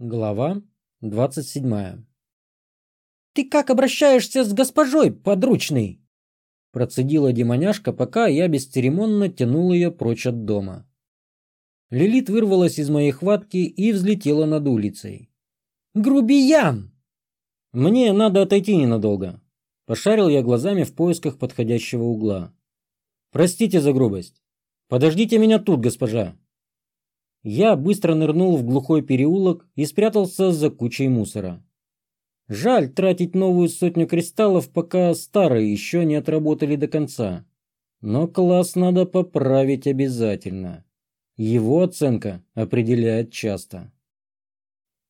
Глава 27 «Ты как обращаешься с госпожой, подручный?» Процедила демоняшка, пока я бесцеремонно тянул ее прочь от дома. Лилит вырвалась из моей хватки и взлетела над улицей. «Грубиян!» «Мне надо отойти ненадолго», – пошарил я глазами в поисках подходящего угла. «Простите за грубость. Подождите меня тут, госпожа». Я быстро нырнул в глухой переулок и спрятался за кучей мусора. Жаль тратить новую сотню кристаллов, пока старые еще не отработали до конца. Но класс надо поправить обязательно. Его оценка определяет часто.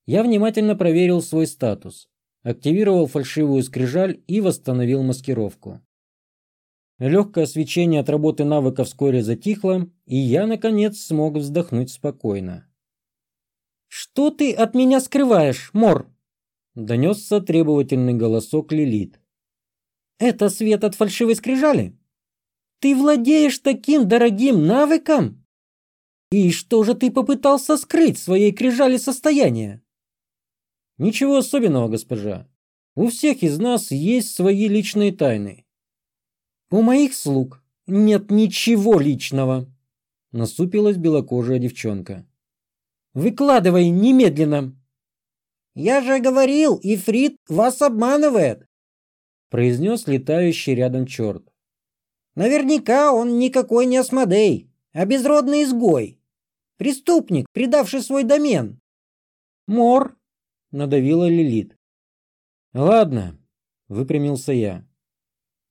Я внимательно проверил свой статус, активировал фальшивую скрижаль и восстановил маскировку. Легкое свечение от работы навыка вскоре затихло, и я, наконец, смог вздохнуть спокойно. «Что ты от меня скрываешь, Мор?» — донесся требовательный голосок Лилит. «Это свет от фальшивой скрижали? Ты владеешь таким дорогим навыком? И что же ты попытался скрыть своей крижали состояние?» «Ничего особенного, госпожа. У всех из нас есть свои личные тайны. У моих слуг нет ничего личного, насупилась белокожая девчонка. Выкладывай немедленно. Я же говорил, Ифрит вас обманывает, произнес летающий рядом черт. Наверняка он никакой не Асмодей, а безродный изгой. Преступник, предавший свой домен. Мор, надавила Лилит. Ладно, выпрямился я.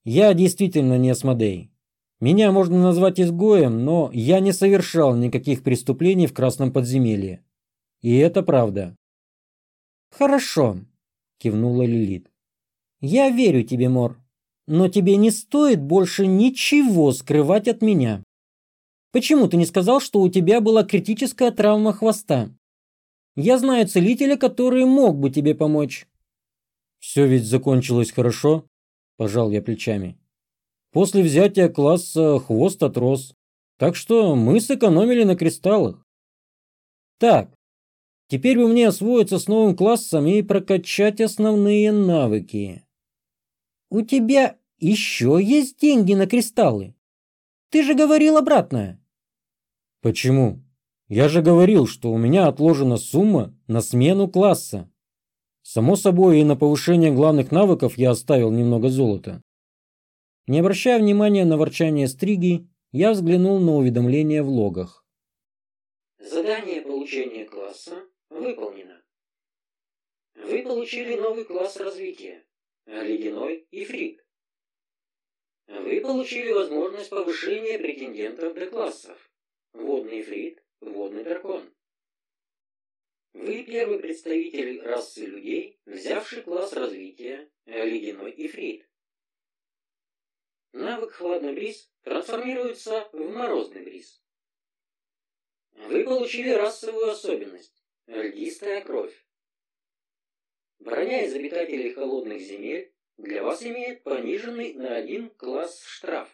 Я действительно не Асмодей. Меня можно назвать изгоем, но я не совершал никаких преступлений в Красном подземелье. И это правда. Хорошо, кивнула Лилит. Я верю тебе, Мор, но тебе не стоит больше ничего скрывать от меня. Почему ты не сказал, что у тебя была критическая травма хвоста? Я знаю целителя, который мог бы тебе помочь. Все ведь закончилось хорошо, пожал я плечами. После взятия класса хвост отрос, так что мы сэкономили на кристаллах. Так, теперь бы мне освоиться с новым классом и прокачать основные навыки. У тебя еще есть деньги на кристаллы? Ты же говорил обратное. Почему? Я же говорил, что у меня отложена сумма на смену класса. Само собой, и на повышение главных навыков я оставил немного золота. Не обращая внимания на ворчание Стриги, я взглянул на уведомления в логах. Задание получения класса выполнено. Вы получили новый класс развития – ледяной ифрит. Вы получили возможность повышения претендентов до классов – водный ифрит, водный дракон. Вы первый представитель расы людей, взявший класс развития ледяной ифрит. Навык хладный бриз трансформируется в морозный бриз. Вы получили расовую особенность – льдистая кровь. Броня из обитателей холодных земель для вас имеет пониженный на один класс штраф.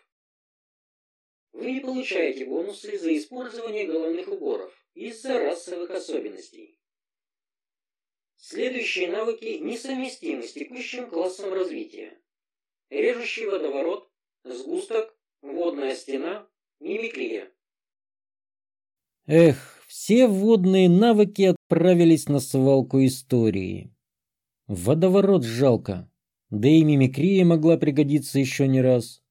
Вы не получаете бонусы за использование головных уборов из-за расовых особенностей. Следующие навыки несовместимы с текущим классом развития. Режущий водоворот, сгусток, водная стена, мимикрия. Эх, все водные навыки отправились на свалку истории. Водоворот жалко, да и мимикрия могла пригодиться еще не раз.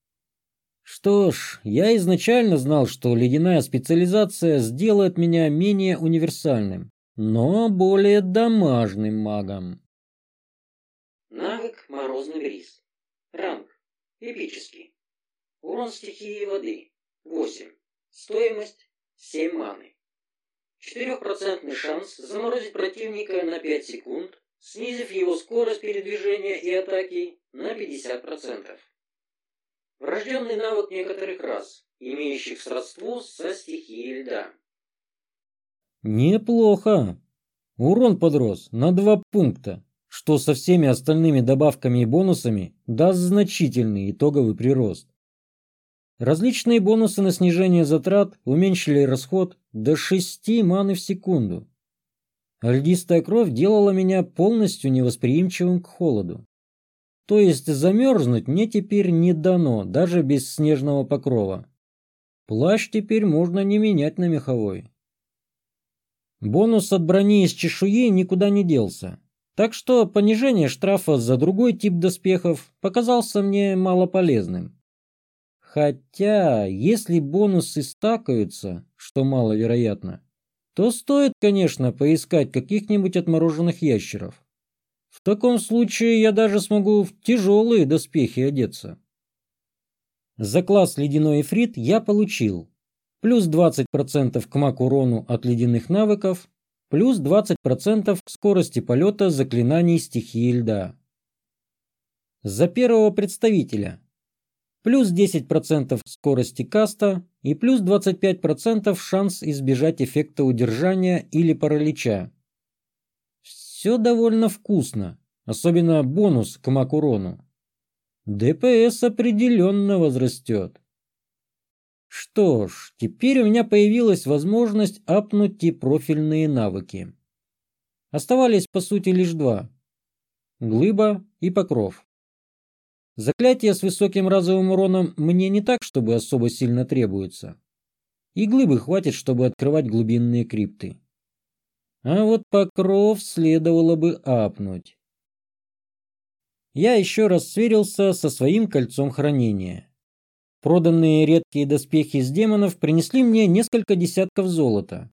Что ж, я изначально знал, что ледяная специализация сделает меня менее универсальным но более домашним магом. Навык «Морозный бриз». Ранг. Эпический. Урон стихии воды. 8. Стоимость 7 маны. 4% шанс заморозить противника на 5 секунд, снизив его скорость передвижения и атаки на 50%. Врожденный навык некоторых рас, имеющих сродство со стихией льда. Неплохо. Урон подрос на два пункта, что со всеми остальными добавками и бонусами даст значительный итоговый прирост. Различные бонусы на снижение затрат уменьшили расход до 6 маны в секунду. Льдистая кровь делала меня полностью невосприимчивым к холоду. То есть замерзнуть мне теперь не дано, даже без снежного покрова. Плащ теперь можно не менять на меховой. Бонус от брони из чешуи никуда не делся. Так что понижение штрафа за другой тип доспехов показался мне малополезным. Хотя, если бонусы стакаются, что маловероятно, то стоит, конечно, поискать каких-нибудь отмороженных ящеров. В таком случае я даже смогу в тяжелые доспехи одеться. За класс ледяной эфрит я получил плюс 20% к маг урону от ледяных навыков, плюс 20% к скорости полета заклинаний стихии льда. За первого представителя плюс 10% скорости каста и плюс 25% шанс избежать эффекта удержания или паралича. Все довольно вкусно, особенно бонус к макурону. ДПС определенно возрастет. Что ж, теперь у меня появилась возможность апнуть и профильные навыки. Оставались по сути лишь два. Глыба и покров. Заклятия с высоким разовым уроном мне не так, чтобы особо сильно требуются. И глыбы хватит, чтобы открывать глубинные крипты. А вот покров следовало бы апнуть. Я еще раз сверился со своим кольцом хранения. Проданные редкие доспехи из демонов принесли мне несколько десятков золота.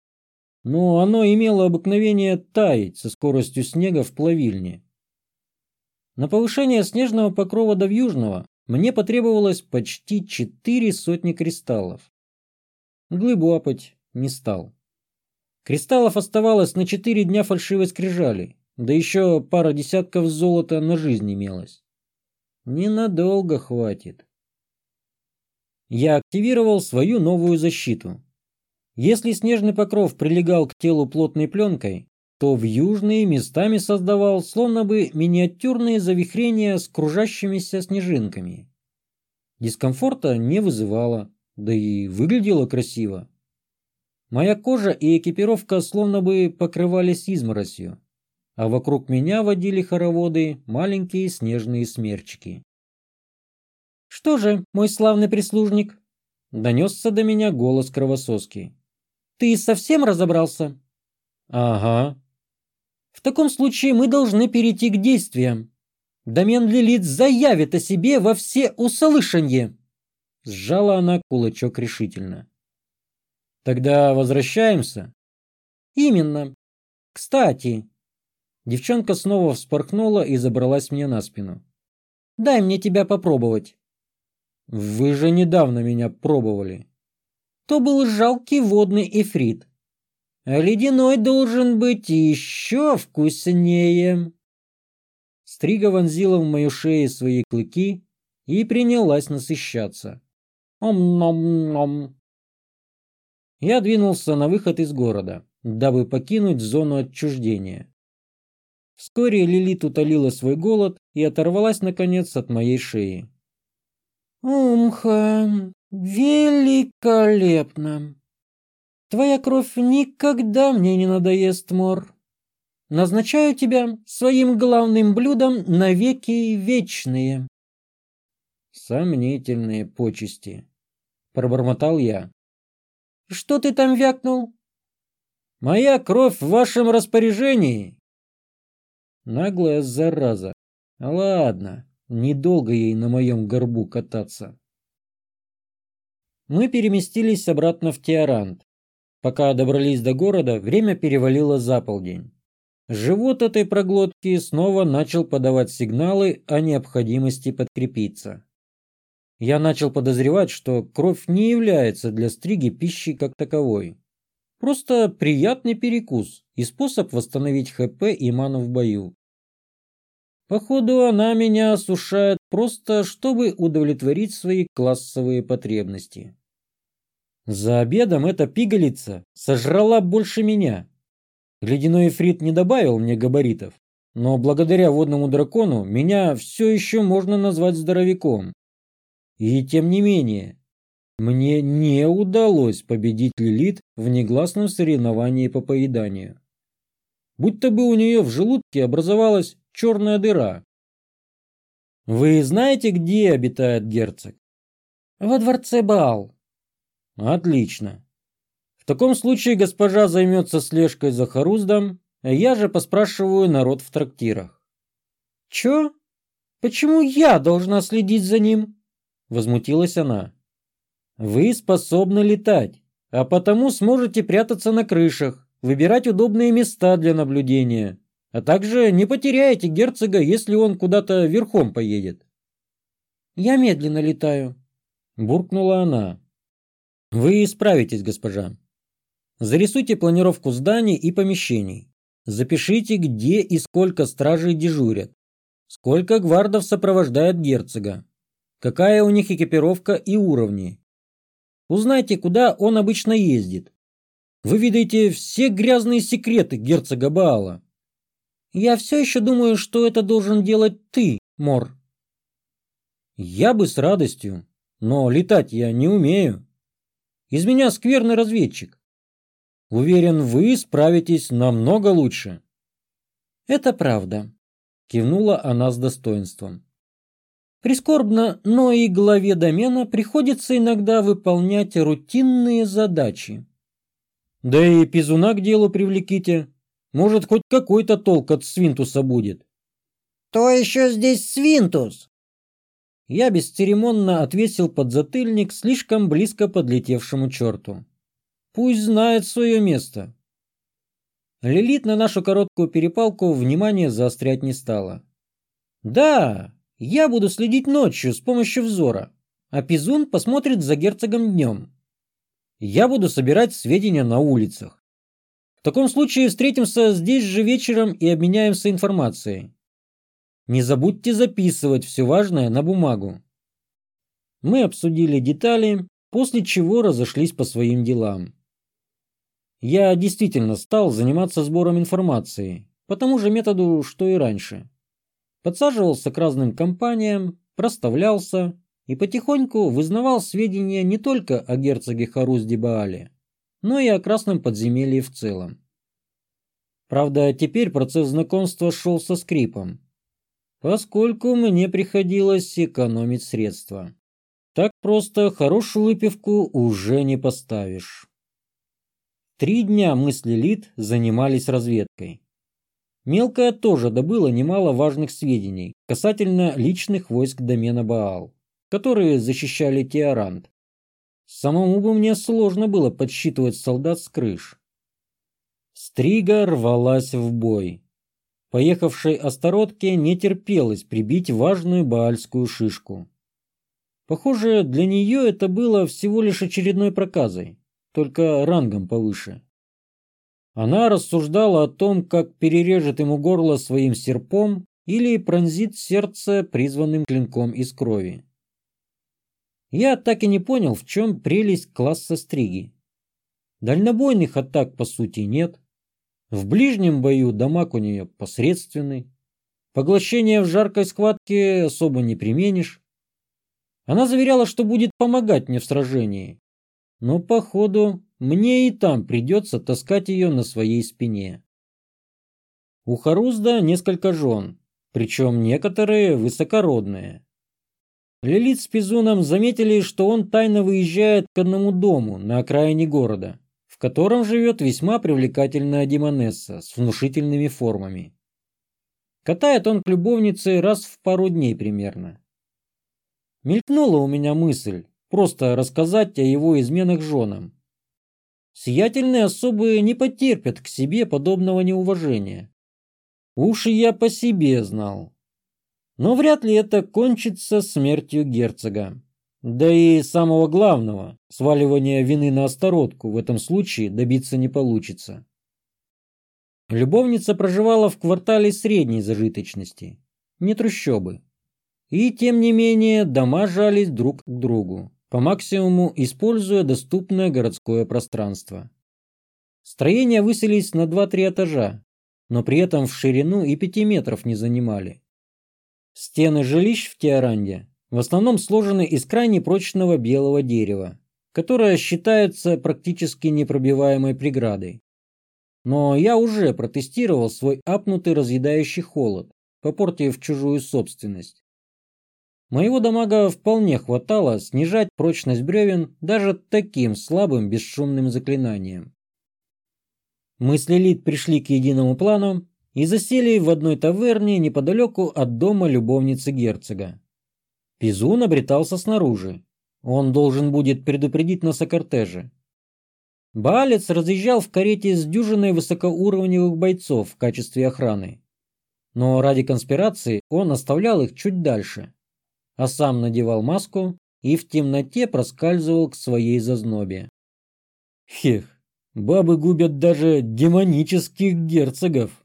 Но оно имело обыкновение таять со скоростью снега в плавильне. На повышение снежного покрова до вьюжного мне потребовалось почти четыре сотни кристаллов. Глыбу апать не стал. Кристаллов оставалось на четыре дня фальшивой скрижали, да еще пара десятков золота на жизнь имелось. Ненадолго хватит. Я активировал свою новую защиту. Если снежный покров прилегал к телу плотной пленкой, то в южные местами создавал словно бы миниатюрные завихрения с кружащимися снежинками. Дискомфорта не вызывало, да и выглядело красиво. Моя кожа и экипировка словно бы покрывались изморосью, а вокруг меня водили хороводы маленькие снежные смерчики. «Что же, мой славный прислужник?» — донесся до меня голос кровососки. «Ты совсем разобрался?» «Ага», в таком случае мы должны перейти к действиям. Домен Лилит заявит о себе во все услышанье. Сжала она кулачок решительно. Тогда возвращаемся? Именно. Кстати, девчонка снова вспорхнула и забралась мне на спину. Дай мне тебя попробовать. Вы же недавно меня пробовали. То был жалкий водный эфрит а ледяной должен быть еще вкуснее. Стрига вонзила в мою шею свои клыки и принялась насыщаться. Ом-ном-ном. Я двинулся на выход из города, дабы покинуть зону отчуждения. Вскоре Лилит утолила свой голод и оторвалась, наконец, от моей шеи. «Умха, великолепно!» Твоя кровь никогда мне не надоест, Мор. Назначаю тебя своим главным блюдом на веки вечные. Сомнительные почести, пробормотал я. Что ты там вякнул? Моя кровь в вашем распоряжении. Наглая зараза. Ладно, недолго ей на моем горбу кататься. Мы переместились обратно в Теорант. Пока добрались до города, время перевалило за полдень. Живот этой проглотки снова начал подавать сигналы о необходимости подкрепиться. Я начал подозревать, что кровь не является для стриги пищей как таковой. Просто приятный перекус и способ восстановить ХП и ману в бою. Походу, она меня осушает просто, чтобы удовлетворить свои классовые потребности. За обедом эта пигалица сожрала больше меня. Ледяной эфрит не добавил мне габаритов, но благодаря водному дракону меня все еще можно назвать здоровяком. И тем не менее, мне не удалось победить Лилит в негласном соревновании по поеданию. будто бы у нее в желудке образовалась черная дыра. Вы знаете, где обитает герцог? Во дворце Баал. Отлично. В таком случае госпожа займется слежкой за Харуздом, а я же поспрашиваю народ в трактирах. Чё? Почему я должна следить за ним? Возмутилась она. Вы способны летать, а потому сможете прятаться на крышах, выбирать удобные места для наблюдения, а также не потеряете герцога, если он куда-то верхом поедет. Я медленно летаю, буркнула она. Вы справитесь, госпожа. Зарисуйте планировку зданий и помещений. Запишите, где и сколько стражей дежурят. Сколько гвардов сопровождает герцога. Какая у них экипировка и уровни. Узнайте, куда он обычно ездит. Вы видите все грязные секреты герцога Баала. Я все еще думаю, что это должен делать ты, Мор. Я бы с радостью, но летать я не умею. Из меня скверный разведчик. Уверен, вы справитесь намного лучше. Это правда, кивнула она с достоинством. Прискорбно, но и главе домена приходится иногда выполнять рутинные задачи. Да и пизуна к делу привлеките. Может, хоть какой-то толк от свинтуса будет. Кто еще здесь свинтус? Я бесцеремонно отвесил подзатыльник слишком близко подлетевшему черту. Пусть знает свое место. Лилит на нашу короткую перепалку внимание заострять не стала. Да, я буду следить ночью с помощью взора, а Пизун посмотрит за герцогом днем. Я буду собирать сведения на улицах. Таком случае встретимся здесь же вечером и обменяемся информацией. Не забудьте записывать все важное на бумагу. Мы обсудили детали, после чего разошлись по своим делам. Я действительно стал заниматься сбором информации, по тому же методу, что и раньше. Подсаживался к разным компаниям, проставлялся и потихоньку вызнавал сведения не только о герцоге Харузде-Баале, но и о Красном подземелье в целом. Правда, теперь процесс знакомства шел со скрипом, поскольку мне приходилось экономить средства. Так просто хорошую выпивку уже не поставишь. Три дня мы с Лилит занимались разведкой. Мелкая тоже добыла немало важных сведений касательно личных войск домена Баал, которые защищали Теорант. Самому бы мне сложно было подсчитывать солдат с крыш. Стрига рвалась в бой. Поехавшей Астаротке не терпелось прибить важную баальскую шишку. Похоже, для нее это было всего лишь очередной проказой, только рангом повыше. Она рассуждала о том, как перережет ему горло своим серпом или пронзит сердце призванным клинком из крови. Я так и не понял, в чем прелесть класса стриги. Дальнобойных атак по сути нет, в ближнем бою дамаг у нее посредственный. Поглощение в жаркой схватке особо не применишь. Она заверяла, что будет помогать мне в сражении. Но, походу, мне и там придется таскать ее на своей спине. У Харузда несколько жен, причем некоторые высокородные. Лилит с Пизуном заметили, что он тайно выезжает к одному дому на окраине города в котором живет весьма привлекательная демонесса с внушительными формами. Катает он к любовнице раз в пару дней примерно. Мелькнула у меня мысль просто рассказать о его изменах женам. Сиятельные особые не потерпят к себе подобного неуважения. Уж и я по себе знал. Но вряд ли это кончится смертью герцога. Да и самого главного, сваливания вины на осторотку в этом случае добиться не получится. Любовница проживала в квартале средней зажиточности, не трущобы. И тем не менее дома жались друг к другу, по максимуму используя доступное городское пространство. Строения выселись на 2-3 этажа, но при этом в ширину и 5 метров не занимали. Стены жилищ в Теоранде в основном сложены из крайне прочного белого дерева, которое считается практически непробиваемой преградой. но я уже протестировал свой апнутый разъедающий холод, попортив чужую собственность. Моего дамага вполне хватало снижать прочность бревен даже таким слабым бесшумным заклинанием. Мы с Лилит пришли к единому плану и засели в одной таверне неподалеку от дома любовницы герцога. Пизун обретался снаружи. Он должен будет предупредить нас о кортеже. Балец разъезжал в карете с дюжиной высокоуровневых бойцов в качестве охраны. Но ради конспирации он оставлял их чуть дальше, а сам надевал маску и в темноте проскальзывал к своей зазнобе. Хех, бабы губят даже демонических герцогов.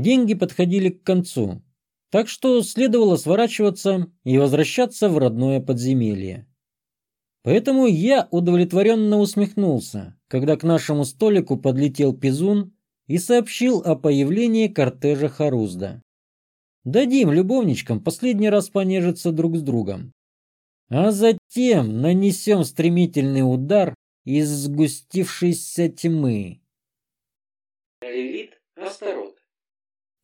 Деньги подходили к концу, так что следовало сворачиваться и возвращаться в родное подземелье. Поэтому я удовлетворенно усмехнулся, когда к нашему столику подлетел Пизун и сообщил о появлении кортежа Харузда. Дадим любовничкам последний раз понежиться друг с другом. А затем нанесем стремительный удар из сгустившейся тьмы. Лилит Астарот.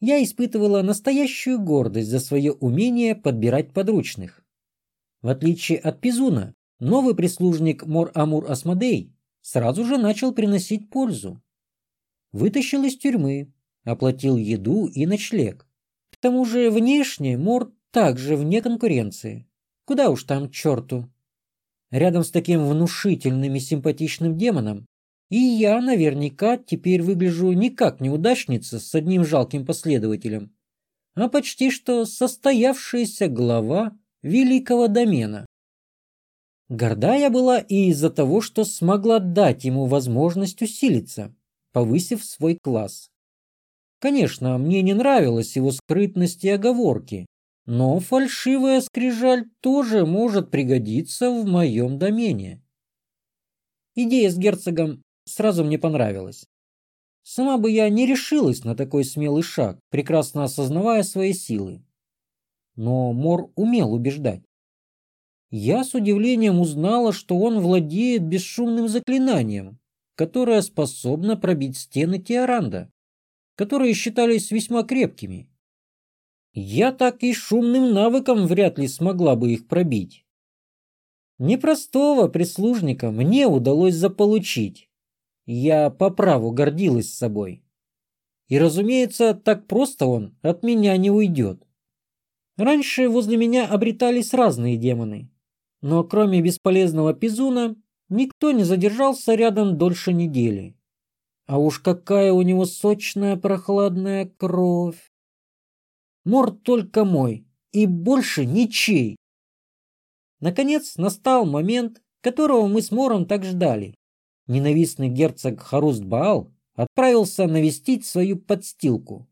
Я испытывала настоящую гордость за свое умение подбирать подручных. В отличие от Пизуна, новый прислужник Мор-Амур Асмодей сразу же начал приносить пользу. Вытащил из тюрьмы, оплатил еду и ночлег. К тому же внешне Мор также вне конкуренции. Куда уж там черту. Рядом с таким внушительным и симпатичным демоном и я наверняка теперь выгляжу не как неудачница с одним жалким последователем, а почти что состоявшаяся глава великого домена. Горда я была и из-за того, что смогла дать ему возможность усилиться, повысив свой класс. Конечно, мне не нравилась его скрытность и оговорки, но фальшивая скрижаль тоже может пригодиться в моем домене. Идея с герцогом сразу мне понравилась. Сама бы я не решилась на такой смелый шаг, прекрасно осознавая свои силы. Но Мор умел убеждать. Я с удивлением узнала, что он владеет бесшумным заклинанием, которое способно пробить стены Теоранда, которые считались весьма крепкими. Я так и шумным навыком вряд ли смогла бы их пробить. Непростого прислужника мне удалось заполучить. Я по праву гордилась собой. И, разумеется, так просто он от меня не уйдет. Раньше возле меня обретались разные демоны, но кроме бесполезного Пизуна никто не задержался рядом дольше недели. А уж какая у него сочная прохладная кровь! Мор только мой и больше ничей. Наконец настал момент, которого мы с Мором так ждали ненавистный герцог Харуст Баал отправился навестить свою подстилку.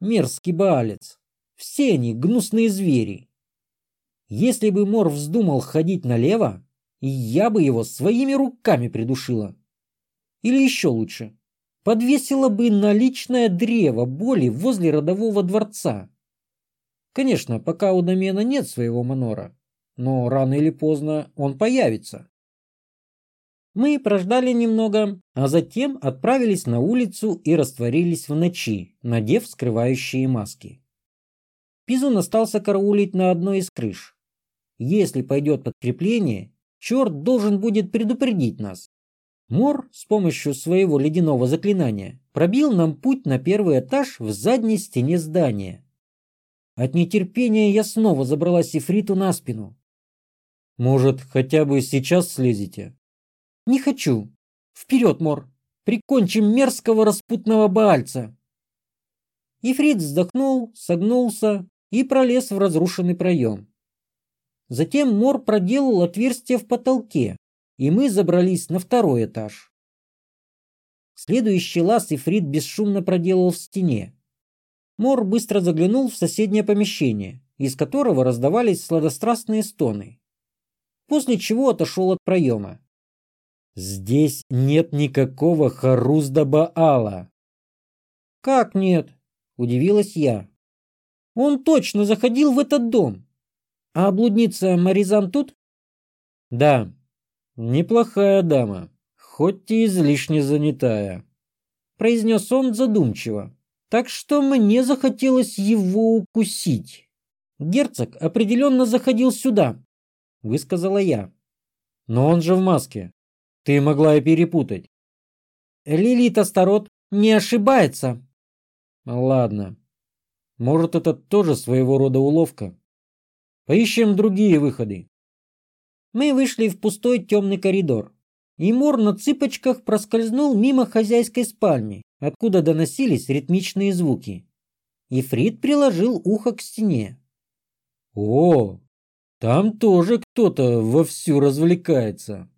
Мерзкий баалец. Все они гнусные звери. Если бы Мор вздумал ходить налево, я бы его своими руками придушила. Или еще лучше, подвесила бы на личное древо боли возле родового дворца. Конечно, пока у домена нет своего манора, но рано или поздно он появится. Мы прождали немного, а затем отправились на улицу и растворились в ночи, надев скрывающие маски. Пизун остался караулить на одной из крыш. Если пойдет подкрепление, черт должен будет предупредить нас. Мор с помощью своего ледяного заклинания пробил нам путь на первый этаж в задней стене здания. От нетерпения я снова забралась Ифриту на спину. «Может, хотя бы сейчас слезете?» Не хочу. Вперед, Мор. Прикончим мерзкого распутного баальца. Ифрит вздохнул, согнулся и пролез в разрушенный проем. Затем Мор проделал отверстие в потолке, и мы забрались на второй этаж. Следующий лаз Ифрит бесшумно проделал в стене. Мор быстро заглянул в соседнее помещение, из которого раздавались сладострастные стоны. После чего отошел от проема. Здесь нет никакого Харузда Баала. Как нет? Удивилась я. Он точно заходил в этот дом. А блудница Маризан тут? Да, неплохая дама, хоть и излишне занятая. произнес он задумчиво, так что мне захотелось его укусить. Герцог определенно заходил сюда, высказала я. Но он же в маске. Ты могла и перепутать. Лилит Астарот не ошибается. Ладно. Может, это тоже своего рода уловка. Поищем другие выходы. Мы вышли в пустой темный коридор. И Мор на цыпочках проскользнул мимо хозяйской спальни, откуда доносились ритмичные звуки. Ифрит приложил ухо к стене. «О, там тоже кто-то вовсю развлекается!»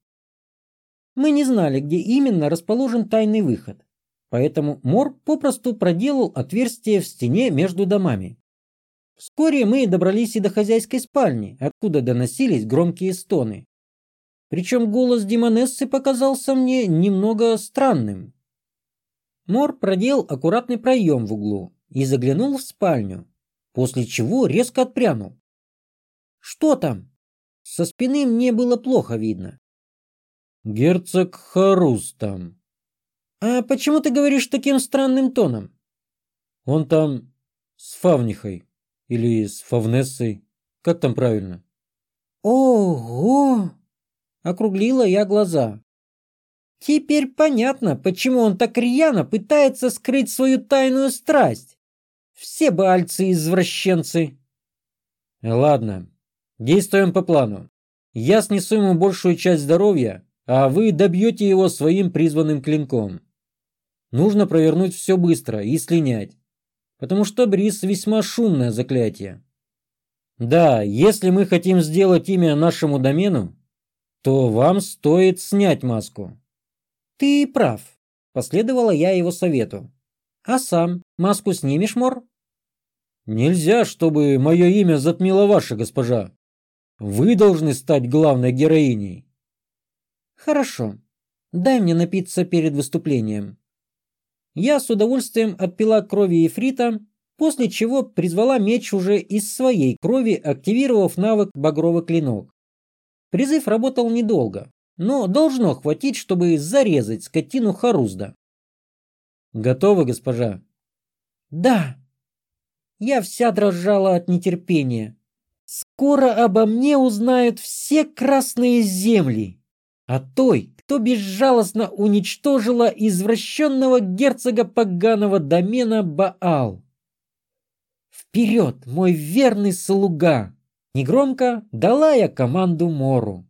Мы не знали, где именно расположен тайный выход, поэтому Мор попросту проделал отверстие в стене между домами. Вскоре мы добрались и до хозяйской спальни, откуда доносились громкие стоны. Причем голос Демонессы показался мне немного странным. Мор проделал аккуратный проем в углу и заглянул в спальню, после чего резко отпрянул. «Что там?» Со спины мне было плохо видно. «Герцог Харус там». «А почему ты говоришь таким странным тоном?» «Он там с Фавнихой или с Фавнессой. Как там правильно?» «Ого!» — округлила я глаза. Теперь понятно, почему он так рьяно пытается скрыть свою тайную страсть. Все бальцы извращенцы. Ладно, действуем по плану. Я снесу ему большую часть здоровья, а вы добьете его своим призванным клинком. Нужно провернуть все быстро и слинять, потому что Брис весьма шумное заклятие. Да, если мы хотим сделать имя нашему домену, то вам стоит снять маску. Ты прав. Последовала я его совету. А сам маску снимешь, Мор? Нельзя, чтобы мое имя затмило ваше, госпожа. Вы должны стать главной героиней. Хорошо. Дай мне напиться перед выступлением. Я с удовольствием отпила крови Ефрита, после чего призвала меч уже из своей крови, активировав навык «Багровый клинок». Призыв работал недолго, но должно хватить, чтобы зарезать скотину Харузда. Готовы, госпожа? Да. Я вся дрожала от нетерпения. Скоро обо мне узнают все красные земли. А той, кто безжалостно уничтожила извращенного герцога поганого домена Баал. Вперед, мой верный слуга! Негромко дала я команду Мору.